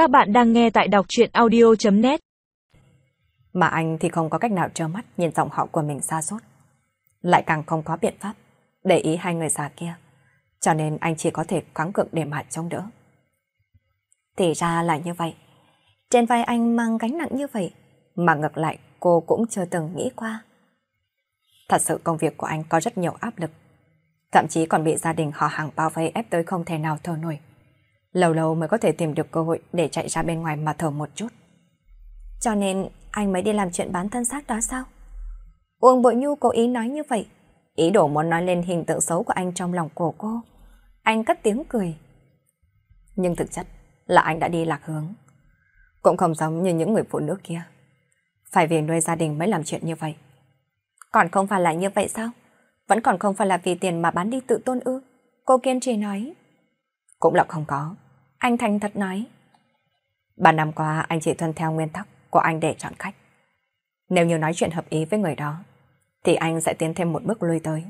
Các bạn đang nghe tại đọc truyện audio.net Mà anh thì không có cách nào trơ mắt nhìn giọng họ của mình xa xót Lại càng không có biện pháp để ý hai người già kia. Cho nên anh chỉ có thể kháng cực để mà chống đỡ. Thì ra là như vậy. Trên vai anh mang gánh nặng như vậy, mà ngược lại cô cũng chưa từng nghĩ qua. Thật sự công việc của anh có rất nhiều áp lực. Thậm chí còn bị gia đình họ hàng bao vây ép tới không thể nào thở nổi. Lâu lâu mới có thể tìm được cơ hội để chạy ra bên ngoài mà thở một chút. Cho nên, anh mới đi làm chuyện bán thân xác đó sao? Uông Bội Nhu cố ý nói như vậy. Ý đồ muốn nói lên hình tượng xấu của anh trong lòng của cô. Anh cất tiếng cười. Nhưng thực chất là anh đã đi lạc hướng. Cũng không giống như những người phụ nữ kia. Phải vì nuôi gia đình mới làm chuyện như vậy. Còn không phải là như vậy sao? Vẫn còn không phải là vì tiền mà bán đi tự tôn ư? Cô kiên trì nói. Cũng là không có. Anh thành thật nói. Ba năm qua anh chỉ tuân theo nguyên tắc của anh để chọn khách. Nếu như nói chuyện hợp ý với người đó, thì anh sẽ tiến thêm một bước lui tới.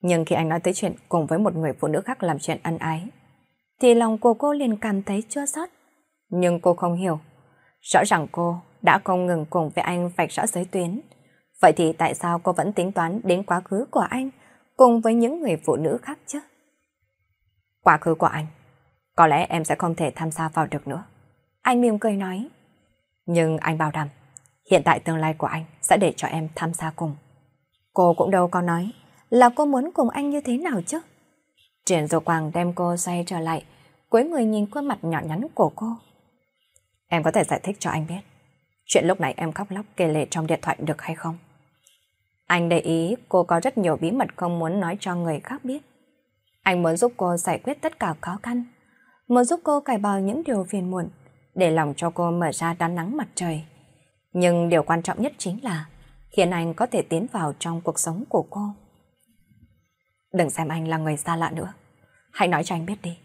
Nhưng khi anh nói tới chuyện cùng với một người phụ nữ khác làm chuyện ân ái, thì lòng của cô liền cảm thấy chua xót. Nhưng cô không hiểu. Rõ ràng cô đã không ngừng cùng với anh vạch rõ giới tuyến. Vậy thì tại sao cô vẫn tính toán đến quá khứ của anh cùng với những người phụ nữ khác chứ? Quá khứ của anh, có lẽ em sẽ không thể tham gia vào được nữa. Anh mỉm cười nói. Nhưng anh bảo đảm, hiện tại tương lai của anh sẽ để cho em tham gia cùng. Cô cũng đâu có nói là cô muốn cùng anh như thế nào chứ. Triển Dô Quang đem cô xoay trở lại, cuối người nhìn khuôn mặt nhỏ nhắn của cô. Em có thể giải thích cho anh biết, chuyện lúc này em khóc lóc kể lệ trong điện thoại được hay không? Anh để ý cô có rất nhiều bí mật không muốn nói cho người khác biết. Anh muốn giúp cô giải quyết tất cả khó khăn, muốn giúp cô cải bào những điều phiền muộn, để lòng cho cô mở ra đón nắng mặt trời. Nhưng điều quan trọng nhất chính là khiến anh có thể tiến vào trong cuộc sống của cô. Đừng xem anh là người xa lạ nữa. Hãy nói cho anh biết đi.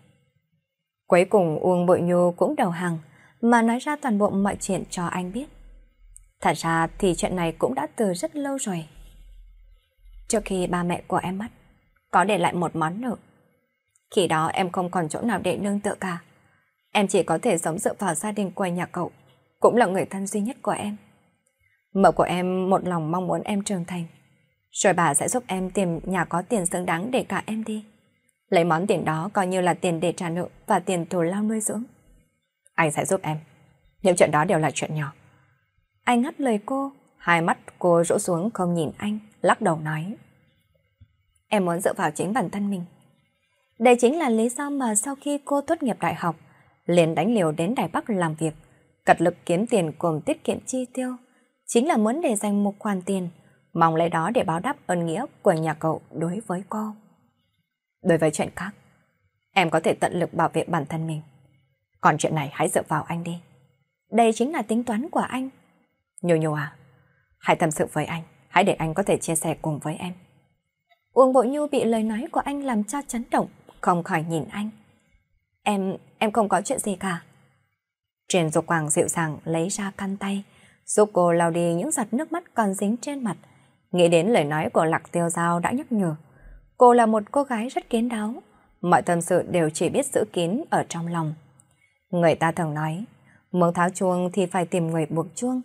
Cuối cùng Uông Bội Nhu cũng đầu hàng mà nói ra toàn bộ mọi chuyện cho anh biết. Thật ra thì chuyện này cũng đã từ rất lâu rồi. Trước khi ba mẹ của em mất, có để lại một món nợ. Khi đó em không còn chỗ nào để nương tựa cả. Em chỉ có thể sống dựa vào gia đình của nhà cậu, cũng là người thân duy nhất của em. Mợ của em một lòng mong muốn em trưởng thành. Rồi bà sẽ giúp em tìm nhà có tiền xứng đáng để cả em đi. Lấy món tiền đó coi như là tiền để trả nợ và tiền thù lao nuôi dưỡng. Anh sẽ giúp em. Những chuyện đó đều là chuyện nhỏ. Anh ngắt lời cô, hai mắt cô rũ xuống không nhìn anh, lắc đầu nói. Em muốn dựa vào chính bản thân mình. Đây chính là lý do mà sau khi cô tốt nghiệp đại học, liền đánh liều đến Đài Bắc làm việc, cật lực kiếm tiền cùng tiết kiệm chi tiêu, chính là muốn để dành một khoản tiền, mong lấy đó để báo đáp ơn nghĩa của nhà cậu đối với cô. Đối với chuyện khác, em có thể tận lực bảo vệ bản thân mình. Còn chuyện này hãy dựa vào anh đi. Đây chính là tính toán của anh. Nhô nhô à, hãy tâm sự với anh, hãy để anh có thể chia sẻ cùng với em. Uông bộ Nhu bị lời nói của anh làm cho chấn động, không khỏi nhìn anh. Em, em không có chuyện gì cả. Truyền dục quảng dịu dàng lấy ra khăn tay, giúp cô lau đi những giọt nước mắt còn dính trên mặt. Nghĩ đến lời nói của Lạc Tiêu Giao đã nhắc nhở. Cô là một cô gái rất kiến đáo, mọi tâm sự đều chỉ biết giữ kín ở trong lòng. Người ta thường nói, muốn tháo chuông thì phải tìm người buộc chuông.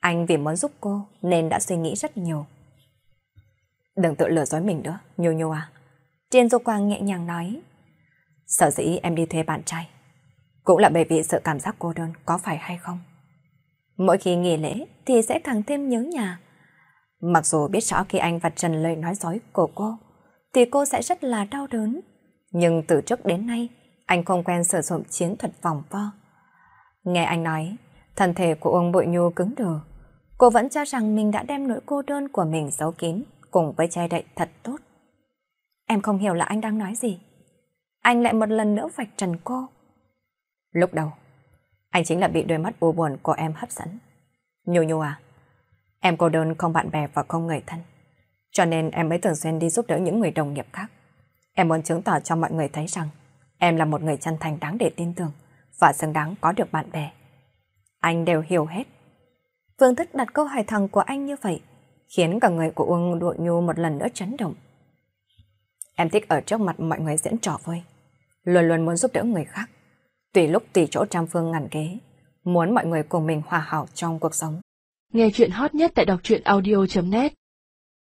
Anh vì muốn giúp cô nên đã suy nghĩ rất nhiều. Đừng tự lừa dối mình nữa, Nhu Nhu à. Trên Dục Quang nhẹ nhàng nói. Sở dĩ em đi thuê bạn trai. Cũng là bởi vì sợ cảm giác cô đơn, có phải hay không? Mỗi khi nghỉ lễ thì sẽ càng thêm nhớ nhà. Mặc dù biết rõ khi anh vạch trần lời nói dối của cô, thì cô sẽ rất là đau đớn. Nhưng từ trước đến nay, anh không quen sử dụng chiến thuật vòng vo. Nghe anh nói, thân thể của ông Bội Nhu cứng đờ. Cô vẫn cho rằng mình đã đem nỗi cô đơn của mình giấu kín cùng với che đậy thật tốt. Em không hiểu là anh đang nói gì. Anh lại một lần nữa vạch trần cô. Lúc đầu, anh chính là bị đôi mắt u buồn của em hấp dẫn. Nhu Nhu à, em cô đơn không bạn bè và không người thân. Cho nên em mới thường xuyên đi giúp đỡ những người đồng nghiệp khác. Em muốn chứng tỏ cho mọi người thấy rằng em là một người chân thành đáng để tin tưởng và xứng đáng có được bạn bè. Anh đều hiểu hết. Phương thức đặt câu hỏi thẳng của anh như vậy khiến cả người của Uông Đội Nhu một lần nữa chấn động. Em thích ở trước mặt mọi người diễn trò vui, luôn luôn muốn giúp đỡ người khác. tùy lúc tùy chỗ trăm phương ngàn kế, muốn mọi người cùng mình hòa hảo trong cuộc sống. Nghe chuyện hot nhất tại đọc truyện audio.net